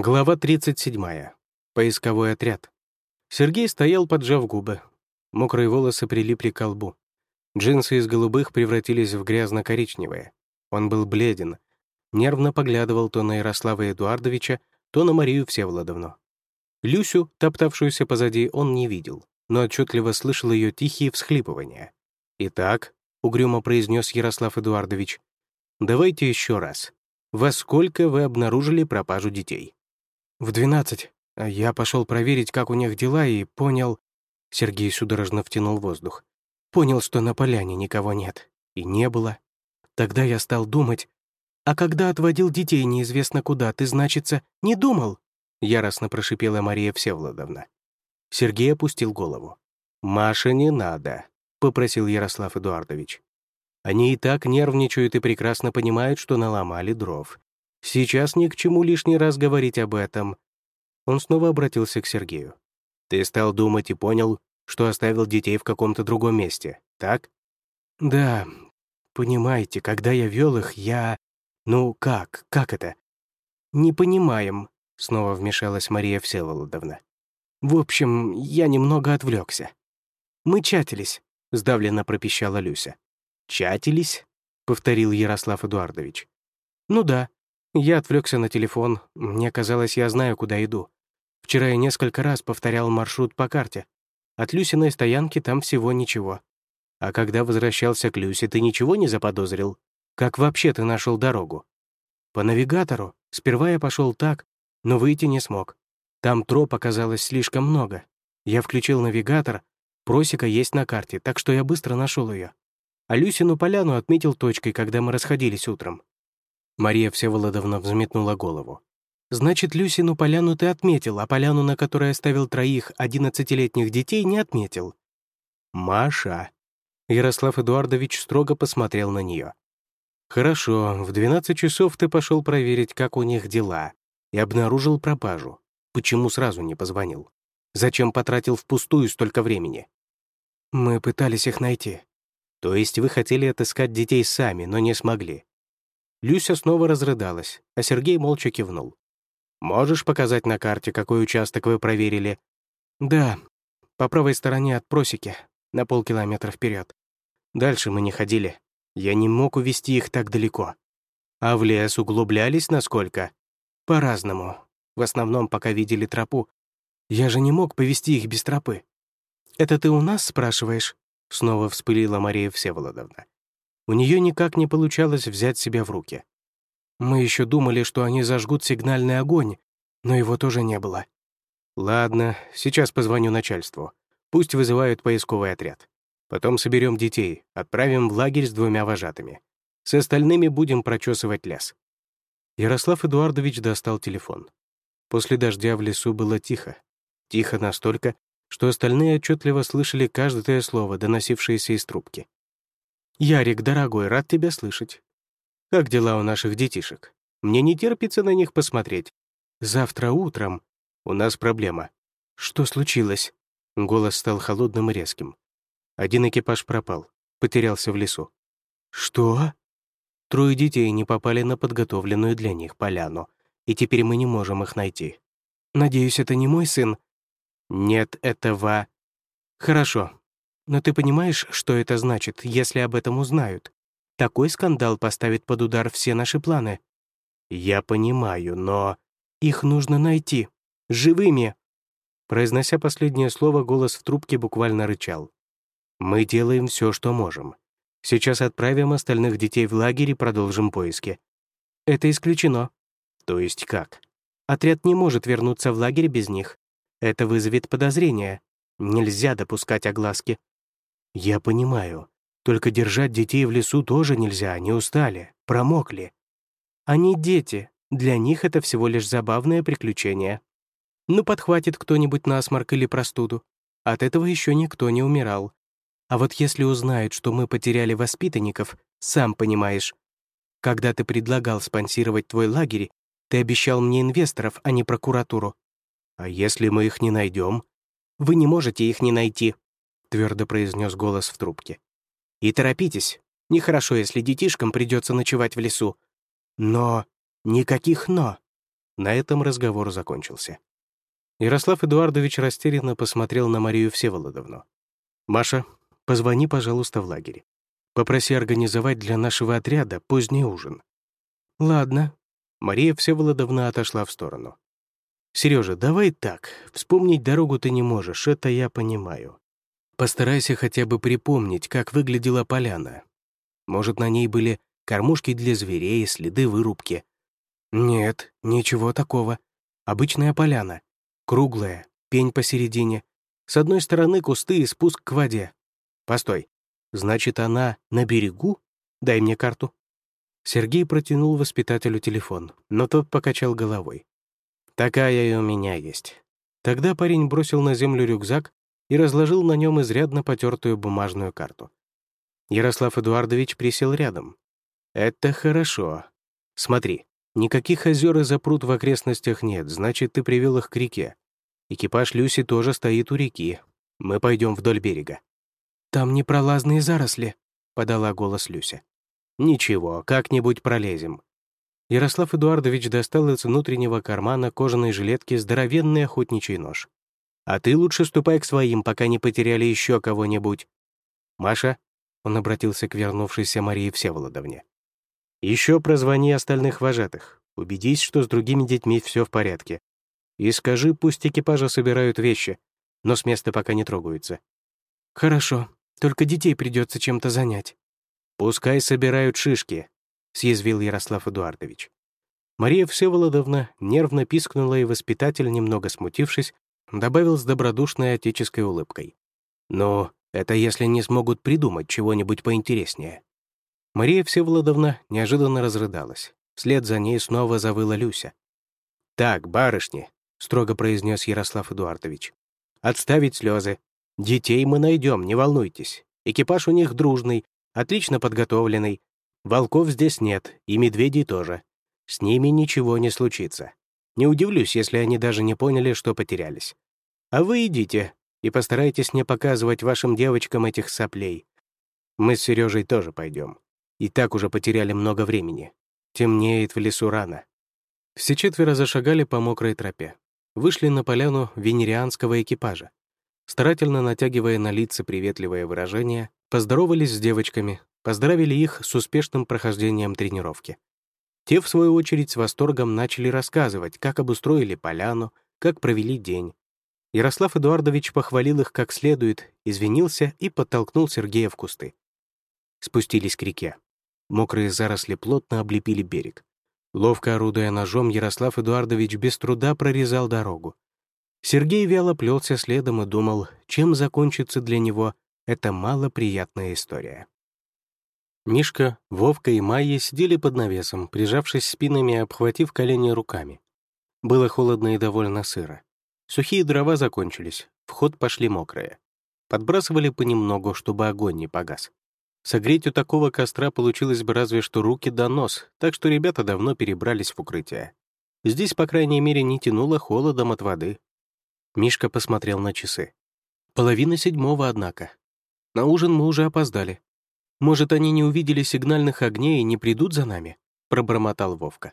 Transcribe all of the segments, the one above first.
Глава 37. Поисковой отряд. Сергей стоял, поджав губы. Мокрые волосы прилипли к лбу. Джинсы из голубых превратились в грязно-коричневые. Он был бледен. Нервно поглядывал то на Ярослава Эдуардовича, то на Марию Всеволодовну. Люсю, топтавшуюся позади, он не видел, но отчетливо слышал ее тихие всхлипывания. «Итак», — угрюмо произнес Ярослав Эдуардович, «давайте еще раз. Во сколько вы обнаружили пропажу детей?» «В двенадцать. Я пошел проверить, как у них дела, и понял...» Сергей судорожно втянул воздух. «Понял, что на поляне никого нет. И не было. Тогда я стал думать, а когда отводил детей неизвестно куда, ты, значится, не думал?» Яростно прошипела Мария Всеволодовна. Сергей опустил голову. «Маша, не надо», — попросил Ярослав Эдуардович. «Они и так нервничают и прекрасно понимают, что наломали дров. Сейчас ни к чему лишний раз говорить об этом». Он снова обратился к Сергею. «Ты стал думать и понял, что оставил детей в каком-то другом месте, так?» «Да, понимаете, когда я вел их, я... Ну, как? Как это?» «Не понимаем», — снова вмешалась Мария Всеволодовна. «В общем, я немного отвлекся. Мы чатились», — сдавленно пропищала Люся. «Чатились?» — повторил Ярослав Эдуардович. «Ну да. Я отвлекся на телефон. Мне казалось, я знаю, куда иду. Вчера я несколько раз повторял маршрут по карте. От Люсиной стоянки там всего ничего. А когда возвращался к Люсе, ты ничего не заподозрил? Как вообще ты нашел дорогу? По навигатору. Сперва я пошел так, но выйти не смог. Там троп оказалось слишком много. Я включил навигатор, просека есть на карте, так что я быстро нашел ее. А Люсину поляну отметил точкой, когда мы расходились утром. Мария Всеволодовна взметнула голову. «Значит, Люсину поляну ты отметил, а поляну, на которой оставил троих одиннадцатилетних детей, не отметил». «Маша!» Ярослав Эдуардович строго посмотрел на нее. «Хорошо, в 12 часов ты пошел проверить, как у них дела, и обнаружил пропажу. Почему сразу не позвонил? Зачем потратил впустую столько времени?» «Мы пытались их найти». «То есть вы хотели отыскать детей сами, но не смогли?» Люся снова разрыдалась, а Сергей молча кивнул. «Можешь показать на карте, какой участок вы проверили?» «Да, по правой стороне от просеки, на полкилометра вперед. Дальше мы не ходили. Я не мог увести их так далеко. А в лес углублялись насколько? По-разному. В основном, пока видели тропу. Я же не мог повести их без тропы. «Это ты у нас спрашиваешь?» Снова вспылила Мария Всеволодовна. У нее никак не получалось взять себя в руки. Мы еще думали, что они зажгут сигнальный огонь, но его тоже не было. Ладно, сейчас позвоню начальству. Пусть вызывают поисковый отряд. Потом соберем детей, отправим в лагерь с двумя вожатыми. С остальными будем прочесывать лес. Ярослав Эдуардович достал телефон. После дождя в лесу было тихо. Тихо настолько, что остальные отчетливо слышали каждое слово, доносившееся из трубки. «Ярик, дорогой, рад тебя слышать. Как дела у наших детишек? Мне не терпится на них посмотреть. Завтра утром у нас проблема. Что случилось?» Голос стал холодным и резким. Один экипаж пропал, потерялся в лесу. «Что?» Трое детей не попали на подготовленную для них поляну, и теперь мы не можем их найти. Надеюсь, это не мой сын? Нет, этого... Хорошо, но ты понимаешь, что это значит, если об этом узнают? Такой скандал поставит под удар все наши планы. Я понимаю, но... Их нужно найти. Живыми. Произнося последнее слово, голос в трубке буквально рычал. «Мы делаем все, что можем. Сейчас отправим остальных детей в лагерь и продолжим поиски». «Это исключено». «То есть как?» «Отряд не может вернуться в лагерь без них. Это вызовет подозрения. Нельзя допускать огласки. «Я понимаю. Только держать детей в лесу тоже нельзя, они устали, промокли». «Они дети. Для них это всего лишь забавное приключение. Ну, подхватит кто-нибудь насморк или простуду. От этого еще никто не умирал. А вот если узнают, что мы потеряли воспитанников, сам понимаешь. Когда ты предлагал спонсировать твой лагерь, ты обещал мне инвесторов, а не прокуратуру. А если мы их не найдем? Вы не можете их не найти. — твердо произнес голос в трубке. «И торопитесь. Нехорошо, если детишкам придется ночевать в лесу. Но... Никаких «но». На этом разговор закончился. Ярослав Эдуардович растерянно посмотрел на Марию Всеволодовну. «Маша, позвони, пожалуйста, в лагерь. Попроси организовать для нашего отряда поздний ужин». «Ладно». Мария Всеволодовна отошла в сторону. Сережа, давай так. Вспомнить дорогу ты не можешь, это я понимаю. Постарайся хотя бы припомнить, как выглядела поляна. Может, на ней были кормушки для зверей, следы вырубки. Нет, ничего такого. Обычная поляна. Круглая, пень посередине. С одной стороны кусты и спуск к воде. Постой. Значит, она на берегу? Дай мне карту. Сергей протянул воспитателю телефон, но тот покачал головой. Такая и у меня есть. Тогда парень бросил на землю рюкзак и разложил на нем изрядно потертую бумажную карту. Ярослав Эдуардович присел рядом. «Это хорошо. Смотри, никаких озер и запрут в окрестностях нет, значит, ты привел их к реке. Экипаж Люси тоже стоит у реки. Мы пойдем вдоль берега». «Там непролазные заросли», — подала голос Люся. «Ничего, как-нибудь пролезем. Ярослав Эдуардович достал из внутреннего кармана кожаной жилетки здоровенный охотничий нож. «А ты лучше ступай к своим, пока не потеряли еще кого-нибудь». «Маша», — он обратился к вернувшейся Марии Всеволодовне, «еще прозвони остальных вожатых, убедись, что с другими детьми все в порядке. И скажи, пусть экипажа собирают вещи, но с места пока не трогаются». «Хорошо, только детей придется чем-то занять». «Пускай собирают шишки, — съязвил Ярослав Эдуардович. Мария Всеволодовна нервно пискнула, и воспитатель, немного смутившись, добавил с добродушной отеческой улыбкой. «Но это если не смогут придумать чего-нибудь поинтереснее». Мария Всеволодовна неожиданно разрыдалась. Вслед за ней снова завыла Люся. «Так, барышни», — строго произнес Ярослав Эдуардович, «отставить слезы. Детей мы найдем, не волнуйтесь. Экипаж у них дружный, отлично подготовленный, Волков здесь нет, и медведей тоже. С ними ничего не случится. Не удивлюсь, если они даже не поняли, что потерялись. А вы идите и постарайтесь не показывать вашим девочкам этих соплей. Мы с Сережей тоже пойдем. И так уже потеряли много времени. Темнеет в лесу рано. Все четверо зашагали по мокрой тропе. Вышли на поляну венерианского экипажа. Старательно натягивая на лица приветливое выражение, поздоровались с девочками, поздравили их с успешным прохождением тренировки. Те, в свою очередь, с восторгом начали рассказывать, как обустроили поляну, как провели день. Ярослав Эдуардович похвалил их как следует, извинился и подтолкнул Сергея в кусты. Спустились к реке. Мокрые заросли плотно облепили берег. Ловко орудуя ножом, Ярослав Эдуардович без труда прорезал дорогу. Сергей вяло плелся следом и думал, чем закончится для него эта малоприятная история. Мишка, Вовка и Майя сидели под навесом, прижавшись спинами и обхватив колени руками. Было холодно и довольно сыро. Сухие дрова закончились, в ход пошли мокрые. Подбрасывали понемногу, чтобы огонь не погас. Согреть у такого костра получилось бы разве что руки до нос, так что ребята давно перебрались в укрытие. Здесь, по крайней мере, не тянуло холодом от воды. Мишка посмотрел на часы. Половина седьмого, однако. На ужин мы уже опоздали. Может, они не увидели сигнальных огней и не придут за нами?» — пробормотал Вовка.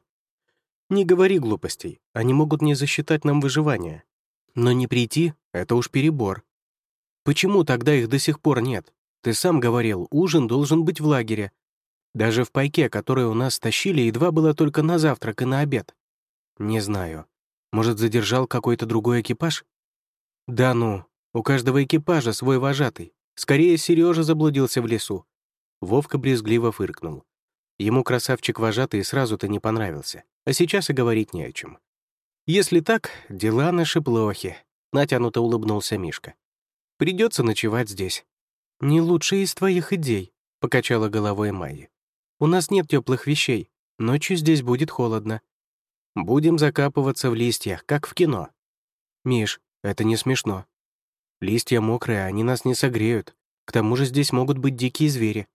«Не говори глупостей, они могут не засчитать нам выживание. Но не прийти — это уж перебор. Почему тогда их до сих пор нет? Ты сам говорил, ужин должен быть в лагере. Даже в пайке, который у нас тащили, едва было только на завтрак и на обед. Не знаю. Может, задержал какой-то другой экипаж? Да ну, у каждого экипажа свой вожатый. Скорее, Сережа заблудился в лесу. Вовка брезгливо фыркнул. Ему красавчик-вожатый сразу-то не понравился, а сейчас и говорить не о чем. «Если так, дела наши плохи», — натянуто улыбнулся Мишка. «Придется ночевать здесь». «Не лучшая из твоих идей», — покачала головой Майя. «У нас нет теплых вещей. Ночью здесь будет холодно. Будем закапываться в листьях, как в кино». «Миш, это не смешно. Листья мокрые, они нас не согреют. К тому же здесь могут быть дикие звери.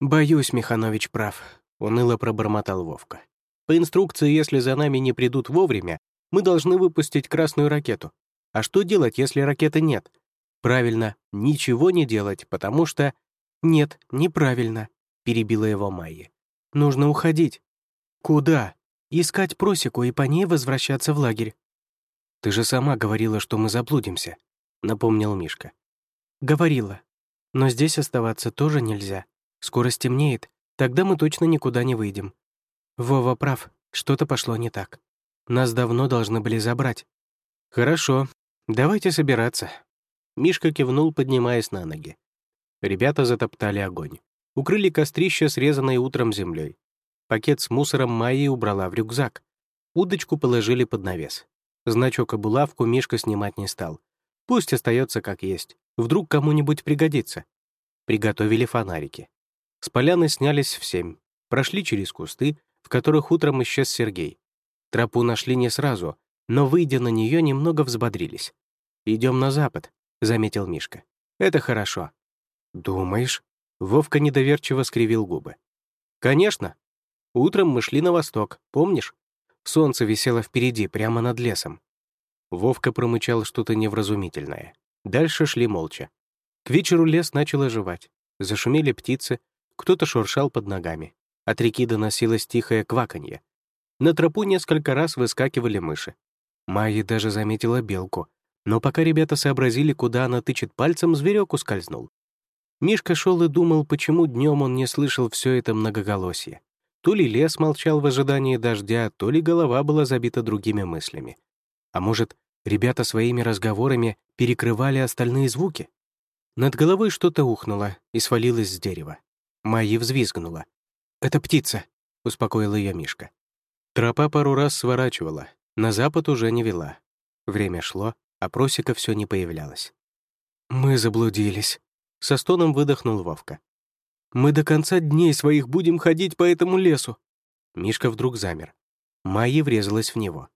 «Боюсь, Миханович прав», — уныло пробормотал Вовка. «По инструкции, если за нами не придут вовремя, мы должны выпустить красную ракету. А что делать, если ракеты нет? Правильно, ничего не делать, потому что... Нет, неправильно, перебила его Майя. Нужно уходить. Куда? искать просеку и по ней возвращаться в лагерь». «Ты же сама говорила, что мы заблудимся», — напомнил Мишка. «Говорила. Но здесь оставаться тоже нельзя. Скоро стемнеет, тогда мы точно никуда не выйдем. Вова прав, что-то пошло не так. Нас давно должны были забрать». «Хорошо, давайте собираться». Мишка кивнул, поднимаясь на ноги. Ребята затоптали огонь. Укрыли кострище, срезанное утром землей. Пакет с мусором Майи убрала в рюкзак. Удочку положили под навес. Значок и булавку Мишка снимать не стал. Пусть остается как есть. Вдруг кому-нибудь пригодится. Приготовили фонарики. С поляны снялись в семь. Прошли через кусты, в которых утром исчез Сергей. Тропу нашли не сразу, но, выйдя на нее, немного взбодрились. «Идем на запад», — заметил Мишка. «Это хорошо». «Думаешь?» — Вовка недоверчиво скривил губы. «Конечно. Утром мы шли на восток, помнишь? Солнце висело впереди, прямо над лесом. Вовка промычал что-то невразумительное. Дальше шли молча. К вечеру лес начал оживать. Зашумели птицы, кто-то шуршал под ногами. От реки доносилось тихое кваканье. На тропу несколько раз выскакивали мыши. Майя даже заметила белку, но пока ребята сообразили, куда она тычет пальцем, зверек ускользнул. Мишка шел и думал, почему днем он не слышал все это многоголосие. То ли лес молчал в ожидании дождя, то ли голова была забита другими мыслями. А может, ребята своими разговорами перекрывали остальные звуки? Над головой что-то ухнуло и свалилось с дерева. Майя взвизгнула. «Это птица», — успокоил ее Мишка. Тропа пару раз сворачивала, на запад уже не вела. Время шло, а просека все не появлялась. «Мы заблудились», — со стоном выдохнул Вовка. «Мы до конца дней своих будем ходить по этому лесу». Мишка вдруг замер. Майя врезалась в него.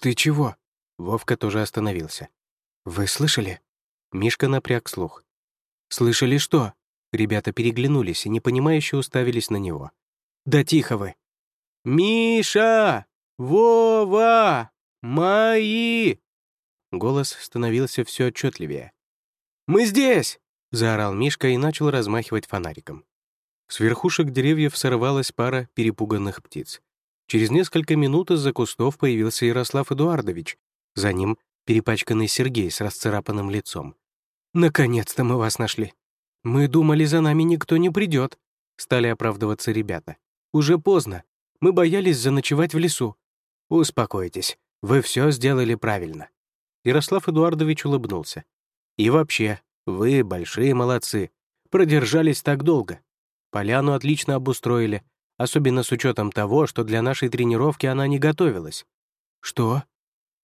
«Ты чего?» Вовка тоже остановился. «Вы слышали?» Мишка напряг слух. «Слышали что?» Ребята переглянулись и непонимающе уставились на него. «Да тихо вы!» «Миша! Вова! Мои!» Голос становился все отчетливее. «Мы здесь!» — заорал Мишка и начал размахивать фонариком. С верхушек деревьев сорвалась пара перепуганных птиц. Через несколько минут из-за кустов появился Ярослав Эдуардович за ним перепачканный Сергей с расцарапанным лицом. «Наконец-то мы вас нашли. Мы думали, за нами никто не придет», — стали оправдываться ребята. «Уже поздно. Мы боялись заночевать в лесу». «Успокойтесь, вы все сделали правильно». Ярослав Эдуардович улыбнулся. «И вообще, вы большие молодцы. Продержались так долго. Поляну отлично обустроили, особенно с учетом того, что для нашей тренировки она не готовилась». «Что?»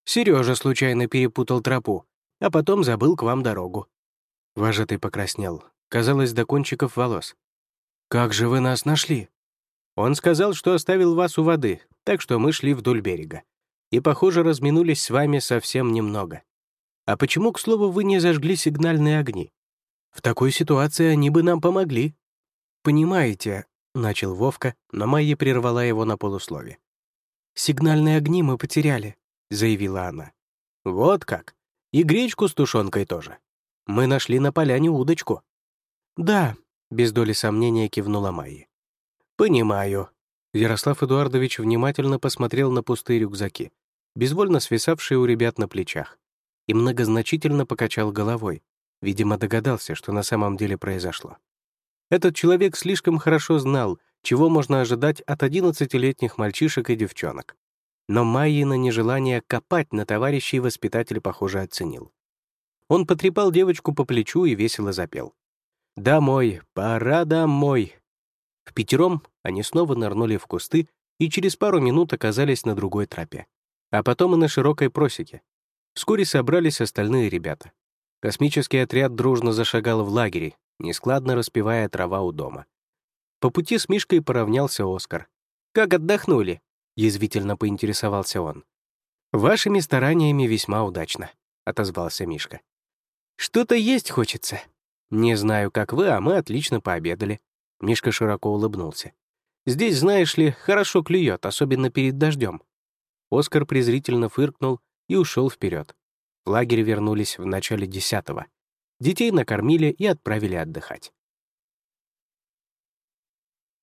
Сережа случайно перепутал тропу, а потом забыл к вам дорогу». Вожатый покраснел, казалось, до кончиков волос. «Как же вы нас нашли?» Он сказал, что оставил вас у воды, так что мы шли вдоль берега. И, похоже, разминулись с вами совсем немного. А почему, к слову, вы не зажгли сигнальные огни? В такой ситуации они бы нам помогли. Понимаете, — начал Вовка, но Майя прервала его на полуслове. «Сигнальные огни мы потеряли. — заявила она. «Вот как. И гречку с тушенкой тоже. Мы нашли на поляне удочку». «Да», — без доли сомнения кивнула Майя. «Понимаю». Ярослав Эдуардович внимательно посмотрел на пустые рюкзаки, безвольно свисавшие у ребят на плечах, и многозначительно покачал головой, видимо, догадался, что на самом деле произошло. Этот человек слишком хорошо знал, чего можно ожидать от 11-летних мальчишек и девчонок. Но Майина нежелание копать на товарищей воспитатель, похоже, оценил. Он потрепал девочку по плечу и весело запел. «Домой, пора домой!» В пятером они снова нырнули в кусты и через пару минут оказались на другой тропе. А потом и на широкой просеке. Вскоре собрались остальные ребята. Космический отряд дружно зашагал в лагере, нескладно распевая трава у дома. По пути с Мишкой поравнялся Оскар. «Как отдохнули?» — язвительно поинтересовался он. «Вашими стараниями весьма удачно», — отозвался Мишка. «Что-то есть хочется. Не знаю, как вы, а мы отлично пообедали». Мишка широко улыбнулся. «Здесь, знаешь ли, хорошо клюет, особенно перед дождем». Оскар презрительно фыркнул и ушел вперед. В лагерь вернулись в начале десятого. Детей накормили и отправили отдыхать.